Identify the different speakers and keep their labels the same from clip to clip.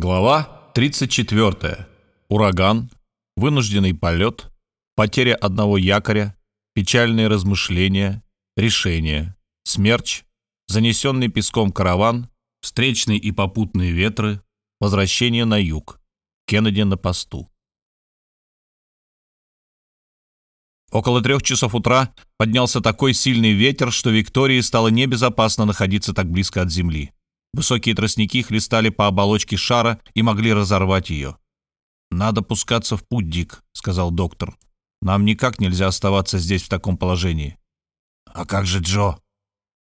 Speaker 1: Глава 34. Ураган, вынужденный полет, потеря одного якоря, печальные размышления, решение, смерч, занесенный песком караван, встречные и попутные ветры, возвращение на юг, Кеннеди на посту. Около трех часов утра поднялся такой сильный ветер, что Виктории стало небезопасно находиться так близко от земли. Высокие тростники хлестали по оболочке шара и могли разорвать ее. «Надо пускаться в путь, Дик», — сказал доктор. «Нам никак нельзя оставаться здесь в таком положении».
Speaker 2: «А как же Джо?»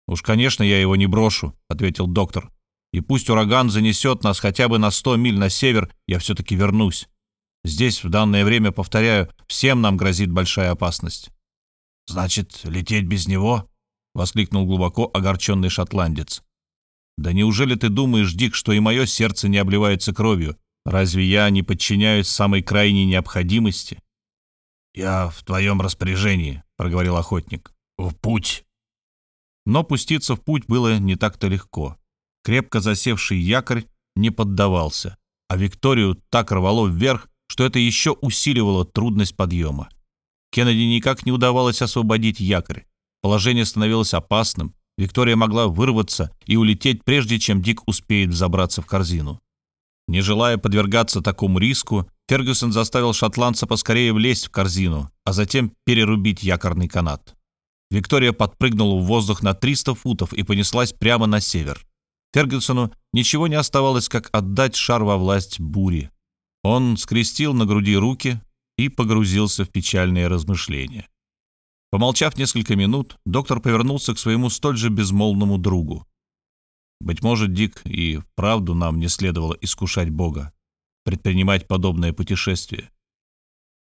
Speaker 1: «Уж, конечно, я его не брошу», — ответил доктор. «И пусть ураган занесет нас хотя бы на сто миль на север, я все-таки вернусь. Здесь в данное время, повторяю, всем нам грозит большая опасность».
Speaker 2: «Значит, лететь без него?»
Speaker 1: — воскликнул глубоко огорченный шотландец. Да неужели ты думаешь, Дик, что и мое сердце не обливается кровью? Разве я не подчиняюсь самой крайней необходимости?
Speaker 2: Я в твоем распоряжении, проговорил охотник. В путь.
Speaker 1: Но пуститься в путь было не так-то легко. Крепко засевший якорь не поддавался, а Викторию так рвало вверх, что это еще усиливало трудность подъема. Кеннеди никак не удавалось освободить якорь. Положение становилось опасным, Виктория могла вырваться и улететь, прежде чем Дик успеет взобраться в корзину. Не желая подвергаться такому риску, Фергюсон заставил шотландца поскорее влезть в корзину, а затем перерубить якорный канат. Виктория подпрыгнула в воздух на 300 футов и понеслась прямо на север. Фергюсону ничего не оставалось, как отдать шар во власть бури. Он скрестил на груди руки и погрузился в печальные размышления. Помолчав несколько минут, доктор повернулся к своему столь же безмолвному другу. «Быть может, Дик, и вправду нам не следовало искушать Бога, предпринимать подобное путешествие.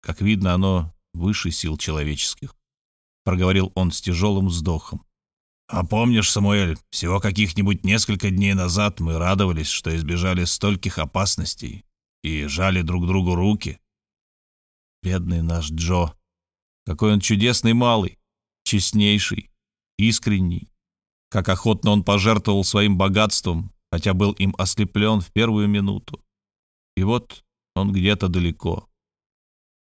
Speaker 1: Как видно, оно выше сил человеческих», — проговорил он с тяжелым вздохом.
Speaker 2: «А помнишь, Самуэль, всего каких-нибудь несколько дней назад мы радовались, что избежали стольких опасностей и жали друг другу руки?»
Speaker 1: «Бедный наш Джо», какой он чудесный малый, честнейший, искренний. Как охотно он пожертвовал своим богатством, хотя был им ослеплен в первую минуту. И вот он где-то далеко.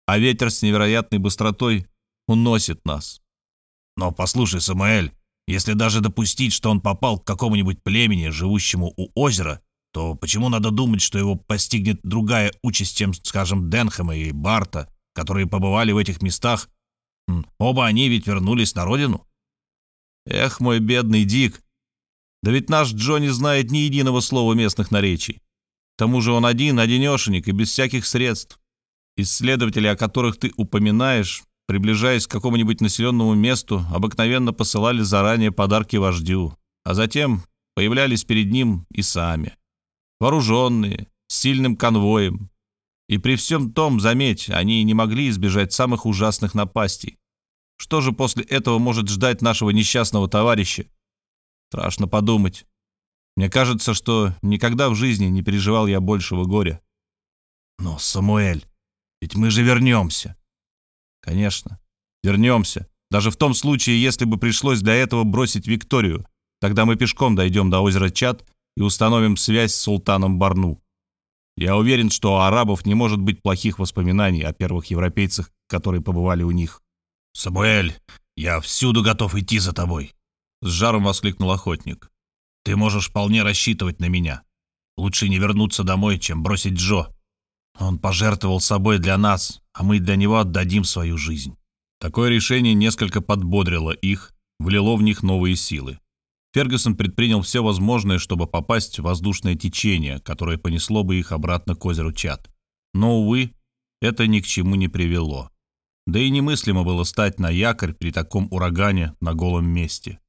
Speaker 1: А ветер с невероятной быстротой уносит нас.
Speaker 2: Но послушай, Самуэль, если даже допустить, что он попал к какому-нибудь племени, живущему у озера, то почему надо думать, что его постигнет другая участь, чем, скажем, Денхэма и Барта, которые побывали в этих местах Оба они ведь вернулись на родину. Эх, мой бедный Дик. Да ведь наш Джо знает ни единого слова местных наречий. К тому же он один, одинешенек и без всяких средств. Исследователи, о которых ты упоминаешь, приближаясь к какому-нибудь населенному месту, обыкновенно посылали заранее подарки вождю, а затем появлялись перед ним и сами. Вооруженные, с сильным конвоем, и при всем том, заметь, они не могли избежать самых ужасных напастей. Что же после этого может ждать нашего несчастного товарища? Страшно подумать. Мне кажется, что никогда в жизни не переживал я большего горя. Но, Самуэль, ведь мы же вернемся.
Speaker 1: Конечно, вернемся. Даже в том случае, если бы пришлось для этого бросить Викторию. Тогда мы пешком дойдем до озера Чад и установим связь с султаном Барну. Я уверен, что у арабов не может быть плохих воспоминаний о первых европейцах, которые побывали у них.
Speaker 2: «Самуэль, я всюду готов идти за тобой!»
Speaker 1: С жаром воскликнул охотник. «Ты можешь вполне рассчитывать на меня. Лучше не вернуться домой, чем бросить Джо. Он пожертвовал собой для нас, а мы для него отдадим свою жизнь». Такое решение несколько подбодрило их, влило в них новые силы. Фергюсон предпринял все возможное, чтобы попасть в воздушное течение, которое понесло бы их обратно к озеру Чат. Но, увы, это ни к чему не привело. Да и немыслимо было стать на якорь при таком урагане на голом месте.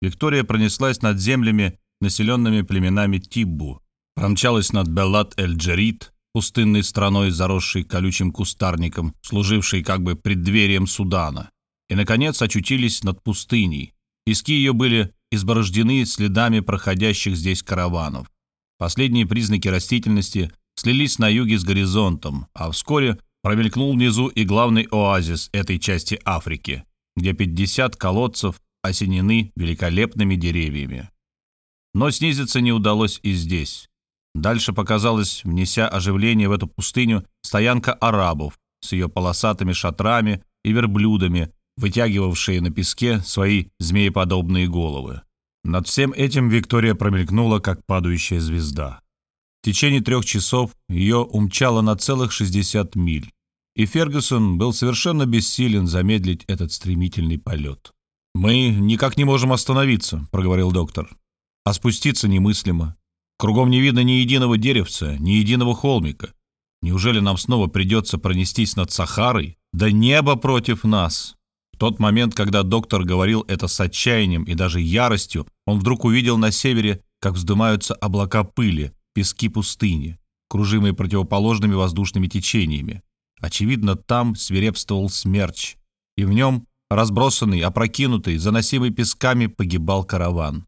Speaker 1: Виктория пронеслась над землями, населенными племенами Тиббу, промчалась над Беллат-эль-Джерит, пустынной страной, заросшей колючим кустарником, служившей как бы преддверием Судана, и, наконец, очутились над пустыней. Пески ее были изборождены следами проходящих здесь караванов. Последние признаки растительности слились на юге с горизонтом, а вскоре промелькнул внизу и главный оазис этой части Африки, где 50 колодцев осенены великолепными деревьями. Но снизиться не удалось и здесь. Дальше показалась, внеся оживление в эту пустыню, стоянка арабов с ее полосатыми шатрами и верблюдами, вытягивавшие на песке свои змееподобные головы. Над всем этим Виктория промелькнула, как падающая звезда. В течение трех часов ее умчало на целых 60 миль, и Фергюсон был совершенно бессилен замедлить этот стремительный полет. «Мы никак не можем остановиться», — проговорил доктор. «А спуститься немыслимо. Кругом не видно ни единого деревца, ни единого холмика. Неужели нам снова придется пронестись над Сахарой? Да небо против нас!» Тот момент, когда доктор говорил это с отчаянием и даже яростью, он вдруг увидел на севере, как вздымаются облака пыли, пески пустыни, кружимые противоположными воздушными течениями. Очевидно, там свирепствовал смерч, и в нем, разбросанный, опрокинутый, заносимый песками, погибал караван.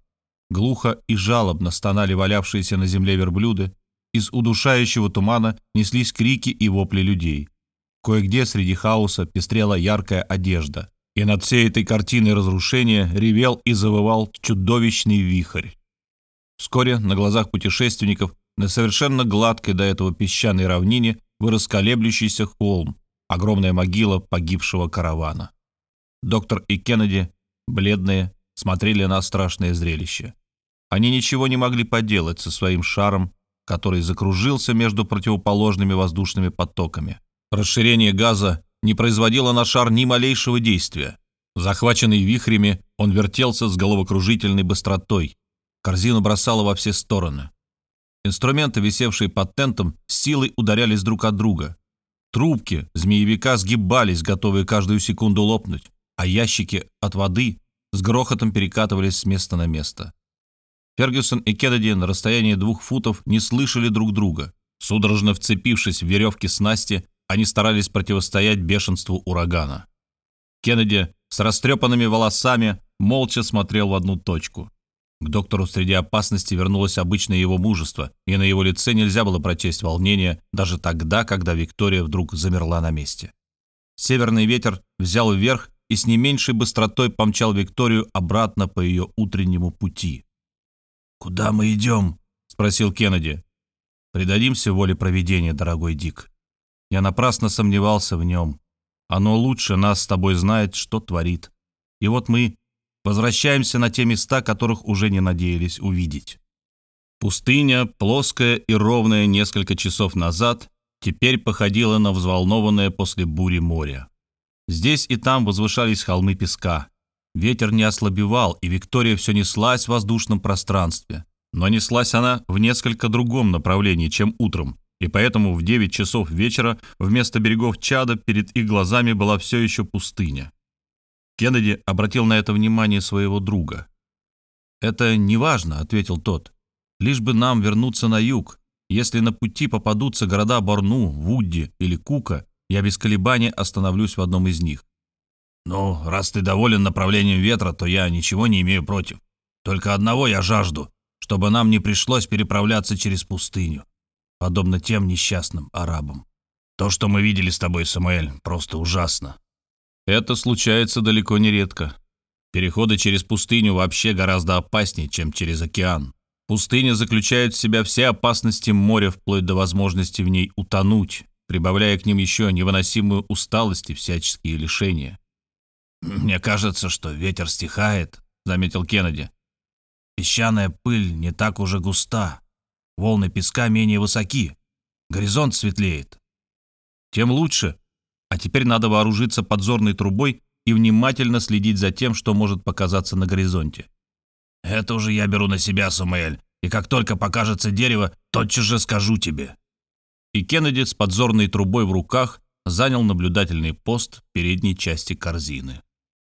Speaker 1: Глухо и жалобно стонали валявшиеся на земле верблюды, из удушающего тумана неслись крики и вопли людей. Кое-где среди хаоса пестрела яркая одежда, и над всей этой картиной разрушения ревел и завывал чудовищный вихрь. Вскоре на глазах путешественников на совершенно гладкой до этого песчаной равнине вырос колеблющийся холм, огромная могила погибшего каравана. Доктор и Кеннеди, бледные, смотрели на страшное зрелище. Они ничего не могли поделать со своим шаром, который закружился между противоположными воздушными потоками. Расширение газа не производило на шар ни малейшего действия. Захваченный вихрями, он вертелся с головокружительной быстротой. Корзину бросало во все стороны. Инструменты, висевшие под тентом, силой ударялись друг от друга. Трубки змеевика сгибались, готовые каждую секунду лопнуть, а ящики от воды с грохотом перекатывались с места на место. Фергюсон и Кеннеди на расстоянии двух футов не слышали друг друга. Судорожно вцепившись в веревки снасти, они старались противостоять бешенству урагана. Кеннеди с растрепанными волосами молча смотрел в одну точку. К доктору среди опасности вернулось обычное его мужество, и на его лице нельзя было прочесть волнение даже тогда, когда Виктория вдруг замерла на месте. Северный ветер взял вверх и с не меньшей быстротой помчал Викторию обратно по ее утреннему пути. «Куда мы идем?» — спросил Кеннеди. «Предадимся воле проведения, дорогой Дик. Я напрасно сомневался в нем. Оно лучше нас с тобой знает, что творит. И вот мы возвращаемся на те места, которых уже не надеялись увидеть». Пустыня, плоская и ровная несколько часов назад, теперь походила на взволнованное после бури море. Здесь и там возвышались холмы песка. Ветер не ослабевал, и Виктория все неслась в воздушном пространстве. Но неслась она в несколько другом направлении, чем утром, и поэтому в 9 часов вечера вместо берегов Чада перед их глазами была все еще пустыня. Кеннеди обратил на это внимание своего друга. «Это не важно», — ответил тот. «Лишь бы нам вернуться на юг. Если на пути попадутся города Борну, Вудди или Кука, я без колебаний остановлюсь в одном из них. «Ну, раз ты доволен направлением ветра, то я ничего не имею против. Только одного я жажду, чтобы нам не пришлось переправляться через пустыню, подобно тем несчастным арабам. То, что мы видели с тобой, Самуэль, просто ужасно. Это случается далеко не редко. Переходы через пустыню вообще гораздо опаснее, чем через океан. Пустыня заключает в себя все опасности моря вплоть до возможности в ней утонуть, прибавляя к ним еще невыносимую усталость и всяческие лишения. «Мне кажется, что ветер стихает», — заметил Кеннеди. «Песчаная пыль не так уже густа, волны песка менее высоки, горизонт светлеет». «Тем лучше. А теперь надо вооружиться подзорной трубой и внимательно следить за тем, что может показаться на горизонте». «Это уже я беру на себя, Самуэль, и как только покажется дерево, тотчас же скажу тебе» и Кеннеди с подзорной трубой в руках занял наблюдательный пост в передней части корзины.